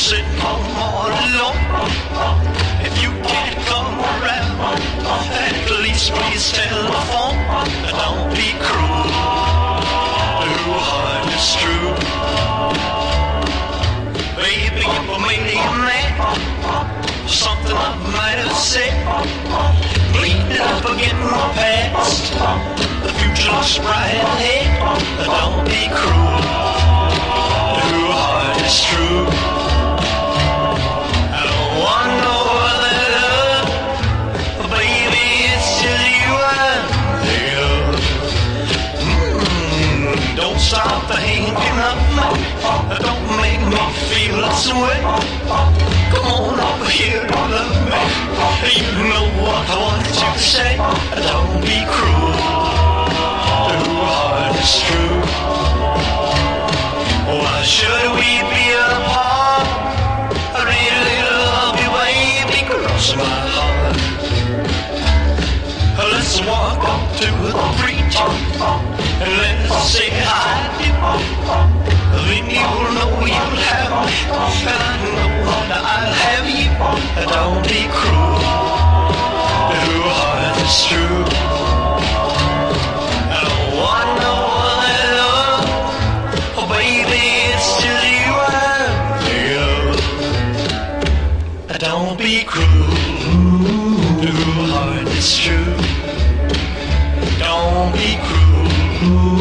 sitting home all alone. If you can't come around, at least please telephone. Don't be cruel. Who hard is true. Baby, you made me mad. Something I might have said. Cleaned it up again real past. Thinking of me. Don't make me feel this way. Come on over here and love me. You know what I want to say. Don't be cruel. Your heart is true. Why should we be apart? I really love you, baby. Cross my heart. Let's walk up to the preacher and let's say I Don't be cruel. Your heart is true. I don't want no. Oh, baby, it's just you thinking of. Don't be cruel. Heart is true. Don't be cruel.